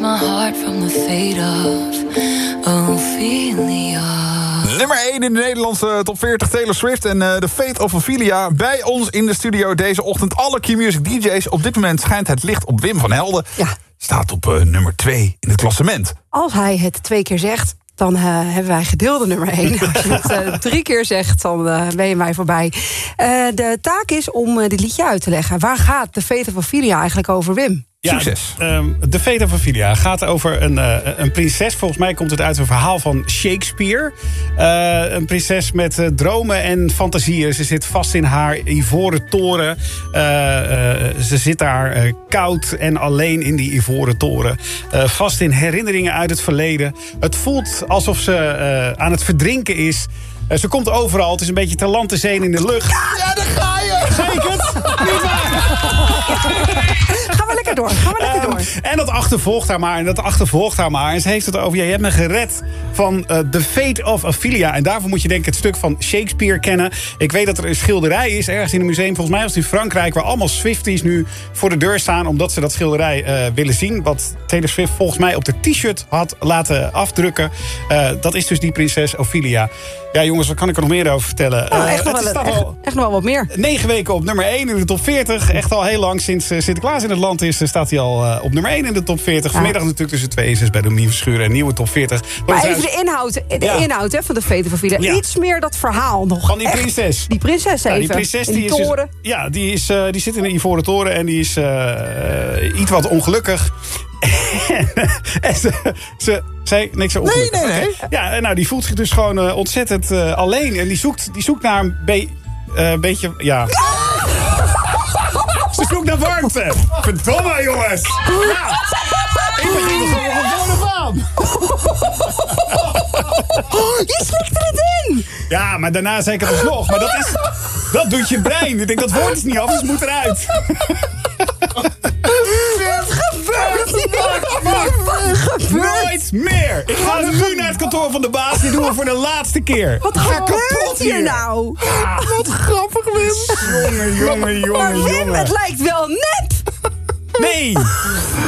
My heart from the fate of Ophelia.
Nummer 1 in de Nederlandse top 40 Taylor Swift en eh, The Fate of Ophelia. Bij ons in de studio deze ochtend alle Q-Music DJ's. Op dit moment schijnt het licht op Wim van Helden. Staat op eh, nummer 2 in het klassement.
Als hij het twee keer zegt, dan eh, hebben wij gedeelde nummer één. *laughs* Als je het eh, drie keer zegt, dan eh, ben je mij voorbij. Eh, de taak is om eh, dit liedje uit te leggen. Waar gaat de Fate van Filia eigenlijk over, Wim?
Succes.
ehm, de gaat over een, eh, een prinses. Volgens mij komt het uit een verhaal van Shakespeare. Eh, een prinses met eh, dromen en fantasieën. Ze zit vast in haar ivoren toren. Eh, eh, ze zit daar eh, koud en alleen in die ivoren toren. Eh, vast in herinneringen uit het verleden. Het voelt alsof ze eh, aan het verdrinken is. Ze komt overal. Het is een beetje zee in de lucht.
Ja, daar ga je!
Door, gaan we lekker door.
En dat achtervolgt haar maar, en dat achtervolgt haar maar. En ze heeft het over, ja, je hebt me gered van eh, The Fate of Ophelia. En daarvoor moet je denk ik het stuk van Shakespeare kennen. Ik weet dat er een schilderij is, ergens in een museum, volgens mij was het in Frankrijk... waar allemaal Swifties nu voor de deur staan, omdat ze dat schilderij eh, willen zien. Wat Taylor Swift volgens mij op de t-shirt had laten afdrukken. Eh, dat is dus die prinses Ophelia. Ja, jongens, wat kan ik er nog meer over vertellen?
Nou, echt, nog wel,
toch
echt,
wel-
echt nog wel wat meer.
Negen weken op nummer 1 in de top 40. Echt al heel lang sinds Sinterklaas in het land is... staat hij al op nummer 1 in de top 40. Vanmiddag natuurlijk tussen 2 en 6 bij Dominique Verschuren. Een nieuwe top 40. Wat
Maar
is
even de inhoud, de
Ja.
inhoud hè, van de Fate van.
Ja.
Iets meer dat verhaal nog.
Van die
Echt.
prinses.
Die prinses
Ja,
even.
die prinses
in
die,
die
is dus-
toren.
ja, die, is, eh, die zit in een ivoren toren en die is eh, eh, iets wat ongelukkig. *laughs* en ze, ze zei niks zo ongelukkig.
Nee, nee, nee.
Ja, en nou, die voelt zich dus gewoon ontzettend eh, alleen. En die zoekt, die zoekt naar een be- eh, beetje... Ja. *laughs* Ze zoekt naar warmte. Verdomme, jongens. Ja. Ik begin er gewoon van aan.
Je slikte het in!
Ja, maar daarna zei ik het alsnog. Maar dat, is, dat doet je brein. Ik denk, dat woord is niet af, dus moet eruit.
Wat gebeurt hier?
Wat Nooit meer. Ik ga nu naar het kantoor van de baas. Die doen we voor de laatste keer.
Wat
Ga
gebeurt
kapot
hier nou? Wat grappig, Wim.
Jongen, jongen,
Maar
jongen,
Wim,
jongen.
het lijkt wel net.
Nee.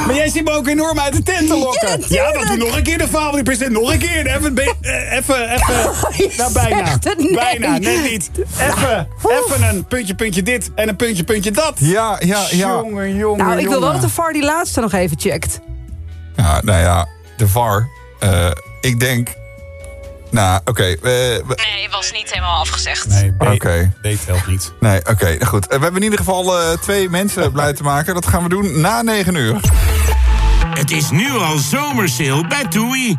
Maar jij ziet me ook enorm uit de tent te lokken.
Ja,
Ja, dat doe nog een keer de van die president. Nog een keer. Even, eh, even, even.
Je
Nou, bijna.
nee.
Bijna, net niet. Even, even een puntje, puntje dit en een puntje, puntje dat.
Ja, ja, ja.
Jongen, jongen,
Nou, ik wil wel dat de VAR die laatste nog even checkt.
Ja, nou ja, de VAR. eh, ik denk... Nou, oké. eh, we-
Nee, was niet helemaal afgezegd.
Nee, B,
Oké.
B telt niet.
Nee, oké, goed. Eh, we hebben in ieder geval eh, twee mensen *laughs* blij te maken. Dat gaan we doen na 9 uur.
Het is nu al zomersale bij TUI.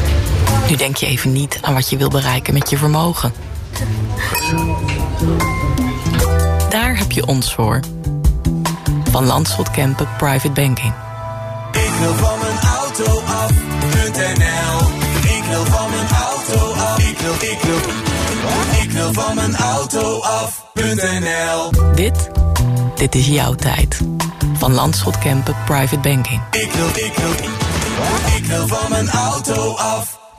Nu denk je even niet aan wat je wil bereiken met je vermogen. Daar heb je ons voor. Van Landschot Kempen Private Banking.
Ik wil van mijn auto af.nl Ik wil van mijn auto af. Ik wil, ik wil, ik wil van mijn auto af.nl
Dit, dit is jouw tijd. Van Landschot Kempen Private Banking.
Ik wil, ik wil, ik wil van mijn auto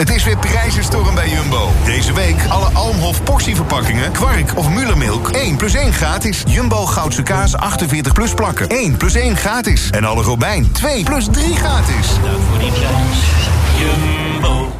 Het is weer prijzenstorm bij Jumbo. Deze week alle Almhof portieverpakkingen, kwark of Mullermilk. 1 plus 1 gratis. Jumbo Goudse kaas 48 plus plakken. 1 plus 1 gratis. En alle Robijn 2 plus 3 gratis.
Dank voor die prijs. Jumbo.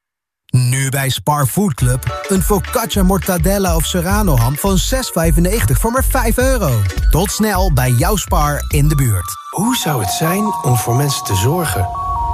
Nu bij Spar Food Club. Een focaccia mortadella of serrano ham van 6,95 voor maar 5 euro. Tot snel bij jouw Spar in de buurt.
Hoe zou het zijn om voor mensen te zorgen?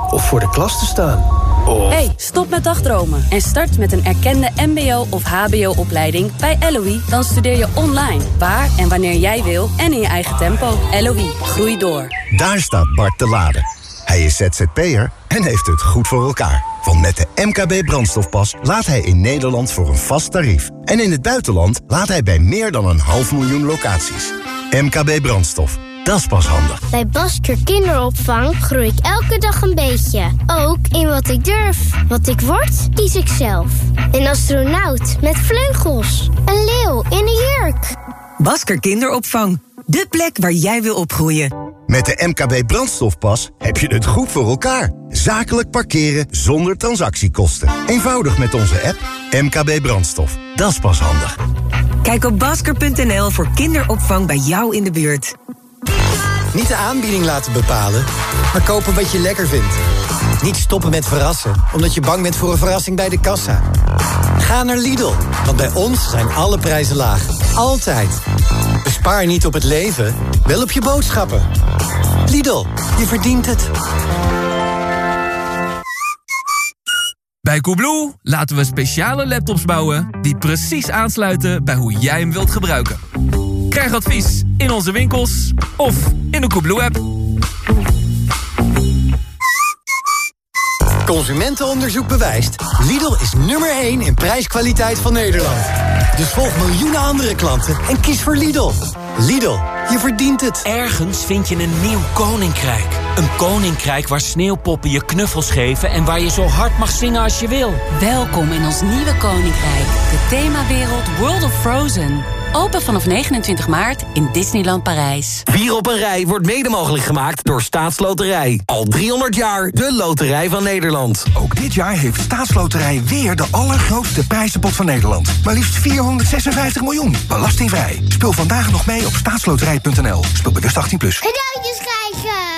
Of voor de klas te staan? Of...
Hey, stop met dagdromen en start met een erkende mbo- of hbo-opleiding bij LOE. Dan studeer je online, waar en wanneer jij wil en in je eigen tempo. LOE, groei door.
Daar staat Bart te laden. Hij is ZZP'er en heeft het goed voor elkaar. Want met de MKB brandstofpas laat hij in Nederland voor een vast tarief. En in het buitenland laat hij bij meer dan een half miljoen locaties. MKB brandstof, dat is pas handig.
Bij Basker Kinderopvang groei ik elke dag een beetje. Ook in wat ik durf. Wat ik word, kies ik zelf. Een astronaut met vleugels. Een leeuw in een jurk.
Basker Kinderopvang. De plek waar jij wil opgroeien.
Met de MKB brandstofpas heb je het goed voor elkaar. Zakelijk parkeren zonder transactiekosten. Eenvoudig met onze app MKB brandstof. Dat is pas handig.
Kijk op basker.nl voor kinderopvang bij jou in de buurt.
Niet de aanbieding laten bepalen, maar kopen wat je lekker vindt. Niet stoppen met verrassen, omdat je bang bent voor een verrassing bij de kassa. Ga naar Lidl, want bij ons zijn alle prijzen laag. Altijd. Bespaar niet op het leven, wel op je boodschappen. Lidl, je verdient het.
Bij Coolblue laten we speciale laptops bouwen... die precies aansluiten bij hoe jij hem wilt gebruiken. Krijg advies in onze winkels of in de Coolblue-app.
Consumentenonderzoek bewijst. Lidl is nummer 1 in prijskwaliteit van Nederland. Dus volg miljoenen andere klanten en kies voor Lidl. Lidl, je verdient het.
Ergens vind je een nieuw koninkrijk. Een koninkrijk waar sneeuwpoppen je knuffels geven... en waar je zo hard mag zingen als je wil.
Welkom in ons nieuwe koninkrijk. De themawereld World of Frozen. Open vanaf 29 maart in Disneyland Parijs.
Vier op een rij wordt mede mogelijk gemaakt door Staatsloterij. Al 300 jaar de loterij van Nederland.
Ook dit jaar heeft Staatsloterij weer de allergrootste prijzenpot van Nederland. Maar liefst 456 miljoen. Belastingvrij. Speel vandaag nog mee op staatsloterij.nl. Speel bewust 18+. Plus.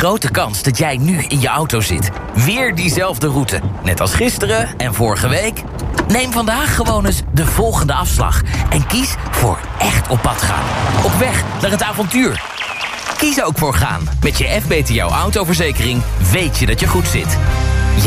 Grote kans dat jij nu in je auto zit. Weer diezelfde route. Net als gisteren en vorige week. Neem vandaag gewoon eens de volgende afslag. En kies voor echt op pad gaan. Op weg naar het avontuur. Kies ook voor gaan. Met je FBTO autoverzekering weet je dat je goed zit.